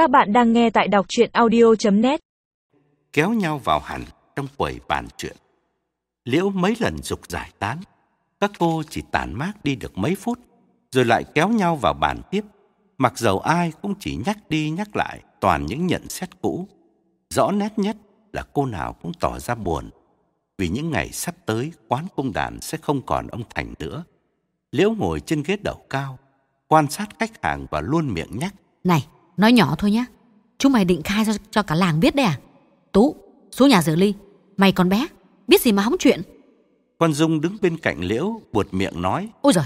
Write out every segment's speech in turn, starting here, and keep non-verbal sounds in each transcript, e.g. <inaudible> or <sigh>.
Các bạn đang nghe tại đọc chuyện audio.net kéo nhau vào hẳn trong quầy bàn chuyện. Liễu mấy lần dục giải tán, các cô chỉ tản mát đi được mấy phút, rồi lại kéo nhau vào bàn tiếp, mặc dầu ai cũng chỉ nhắc đi nhắc lại toàn những nhận xét cũ. Rõ nét nhất là cô nào cũng tỏ ra buồn, vì những ngày sắp tới quán cung đàn sẽ không còn ông Thành nữa. Liễu ngồi trên ghế đầu cao, quan sát khách hàng và luôn miệng nhắc. Này, nói nhỏ thôi nhá. Chúng mày định khai cho, cho cả làng biết đấy à? Tú, xuống nhà rửa ly. Mày còn bé, biết gì mà hóng chuyện. Con Dung đứng bên cạnh Liễu, buột miệng nói. Ôi giời,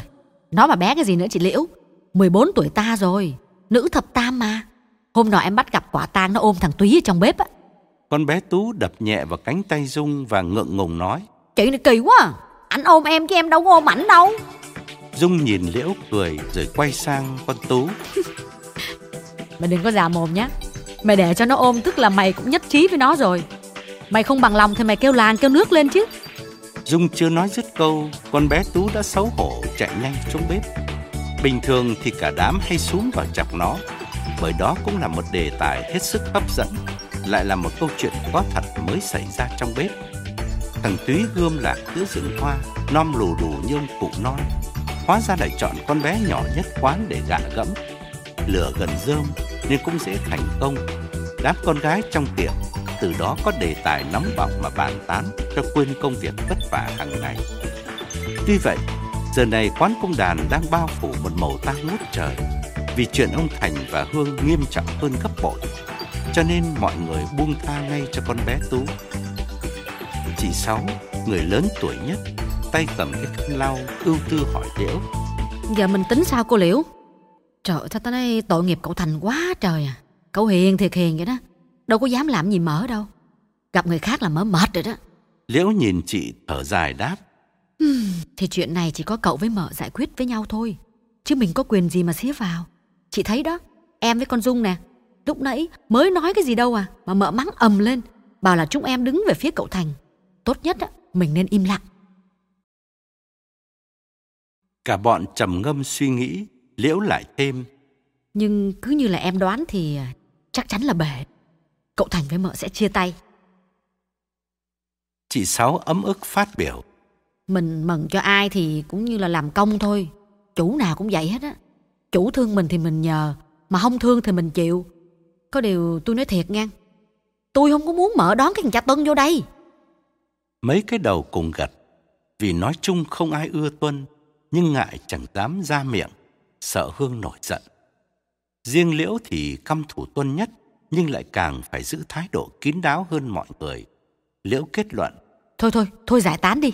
nó mà bé cái gì nữa chị Liễu. 14 tuổi ta rồi, nữ thập tam mà. Hôm nọ em bắt gặp quả tang nó ôm thằng Túy ở trong bếp á. Con bé Tú đập nhẹ vào cánh tay Dung và ngượng ngùng nói. Chị này kỳ quá à. Ảnh ôm em chứ em đâu có ôm ảnh đâu. Dung nhìn Liễu cười rồi quay sang con Tú. <laughs> Mày đừng có già mồm nhé. Mày để cho nó ôm tức là mày cũng nhất trí với nó rồi. Mày không bằng lòng thì mày kêu làng kêu nước lên chứ. Dung chưa nói dứt câu, con bé Tú đã xấu hổ chạy nhanh xuống bếp. Bình thường thì cả đám hay xuống vào chọc nó, bởi đó cũng là một đề tài hết sức hấp dẫn, lại là một câu chuyện có thật mới xảy ra trong bếp. Thằng Túy gươm lạc giữa rừng hoa, non lù đù như ông cụ non. Hóa ra lại chọn con bé nhỏ nhất quán để gạ gẫm. Lửa gần rơm nên cũng dễ thành công. Đám con gái trong tiệm từ đó có đề tài nóng bỏng mà bàn tán cho quên công việc vất vả hàng ngày. Tuy vậy, giờ này quán công đàn đang bao phủ một màu tang ngút trời vì chuyện ông Thành và Hương nghiêm trọng hơn gấp bội. Cho nên mọi người buông tha ngay cho con bé Tú. Chị Sáu, người lớn tuổi nhất, tay cầm cái khăn lau, ưu tư hỏi Liễu. Giờ mình tính sao cô Liễu? Trời ơi, sao tao nói tội nghiệp cậu Thành quá trời à. Cậu hiền thiệt hiền vậy đó. Đâu có dám làm gì mở đâu. Gặp người khác là mở mệt rồi đó. Liễu nhìn chị thở dài đáp. Thì chuyện này chỉ có cậu với mợ giải quyết với nhau thôi. Chứ mình có quyền gì mà xía vào. Chị thấy đó, em với con Dung nè. Lúc nãy mới nói cái gì đâu à. Mà mợ mắng ầm lên. Bảo là chúng em đứng về phía cậu Thành. Tốt nhất á, mình nên im lặng. Cả bọn trầm ngâm suy nghĩ, Liễu lại thêm. Nhưng cứ như là em đoán thì à, chắc chắn là bể. Cậu Thành với mợ sẽ chia tay. Chị Sáu ấm ức phát biểu. Mình mừng cho ai thì cũng như là làm công thôi. Chủ nào cũng vậy hết á. Chủ thương mình thì mình nhờ, mà không thương thì mình chịu. Có điều tôi nói thiệt nha. Tôi không có muốn mở đón cái thằng cha Tuân vô đây. Mấy cái đầu cùng gật, vì nói chung không ai ưa Tuân, nhưng ngại chẳng dám ra miệng, sợ Hương nổi giận. Riêng Liễu thì căm thủ Tuân nhất, nhưng lại càng phải giữ thái độ kín đáo hơn mọi người. Liễu kết luận, Thôi thôi, thôi giải tán đi.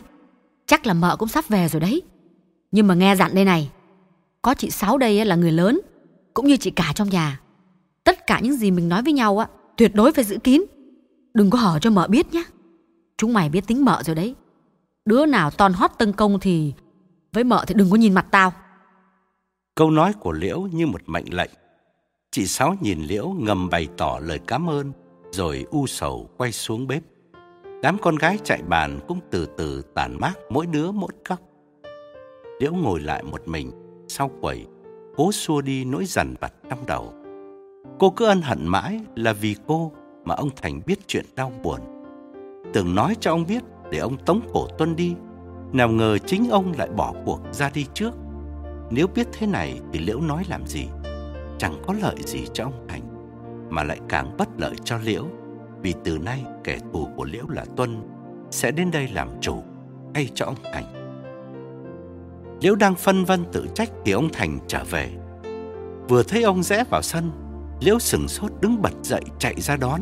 Chắc là mợ cũng sắp về rồi đấy. Nhưng mà nghe dặn đây này. Có chị Sáu đây là người lớn, cũng như chị cả trong nhà. Tất cả những gì mình nói với nhau á, tuyệt đối phải giữ kín. Đừng có hở cho mợ biết nhé. Chúng mày biết tính mợ rồi đấy. Đứa nào toàn hót tân công thì với mợ thì đừng có nhìn mặt tao câu nói của Liễu như một mệnh lệnh. Chị Sáu nhìn Liễu ngầm bày tỏ lời cảm ơn, rồi u sầu quay xuống bếp. Đám con gái chạy bàn cũng từ từ tản mát mỗi đứa mỗi góc. Liễu ngồi lại một mình, sau quẩy cố xua đi nỗi dằn vặt trong đầu. Cô cứ ân hận mãi là vì cô mà ông Thành biết chuyện đau buồn. Tưởng nói cho ông biết để ông tống cổ Tuân đi, nào ngờ chính ông lại bỏ cuộc ra đi trước. Nếu biết thế này thì Liễu nói làm gì? Chẳng có lợi gì cho ông Thành, mà lại càng bất lợi cho Liễu. Vì từ nay kẻ thù của Liễu là Tuân sẽ đến đây làm chủ thay cho ông Thành. Liễu đang phân vân tự trách thì ông Thành trở về. Vừa thấy ông rẽ vào sân, Liễu sừng sốt đứng bật dậy chạy ra đón.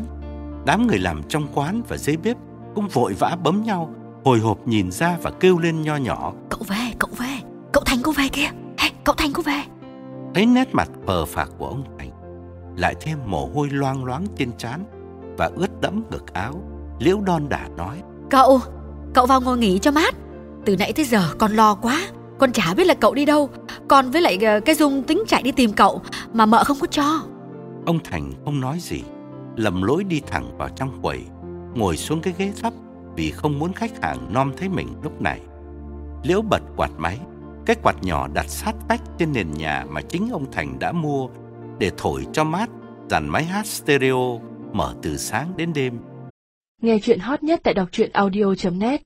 Đám người làm trong quán và dưới bếp cũng vội vã bấm nhau, hồi hộp nhìn ra và kêu lên nho nhỏ. Cậu về, cậu về. Cậu Thành cô về kìa. Cậu Thành cô về. Thấy nét mặt phờ phạc của ông Thành, lại thêm mồ hôi loang loáng trên trán và ướt đẫm ngực áo, Liễu đon đả nói. Cậu, cậu vào ngồi nghỉ cho mát. Từ nãy tới giờ con lo quá. Con chả biết là cậu đi đâu. Con với lại ờ, cái Dung tính chạy đi tìm cậu mà mợ không có cho. Ông Thành không nói gì, lầm lỗi đi thẳng vào trong quầy, ngồi xuống cái ghế thấp vì không muốn khách hàng nom thấy mình lúc này. Liễu bật quạt máy, cái quạt nhỏ đặt sát vách trên nền nhà mà chính ông Thành đã mua để thổi cho mát dàn máy hát stereo mở từ sáng đến đêm. Nghe chuyện hot nhất tại đọc truyện audio.net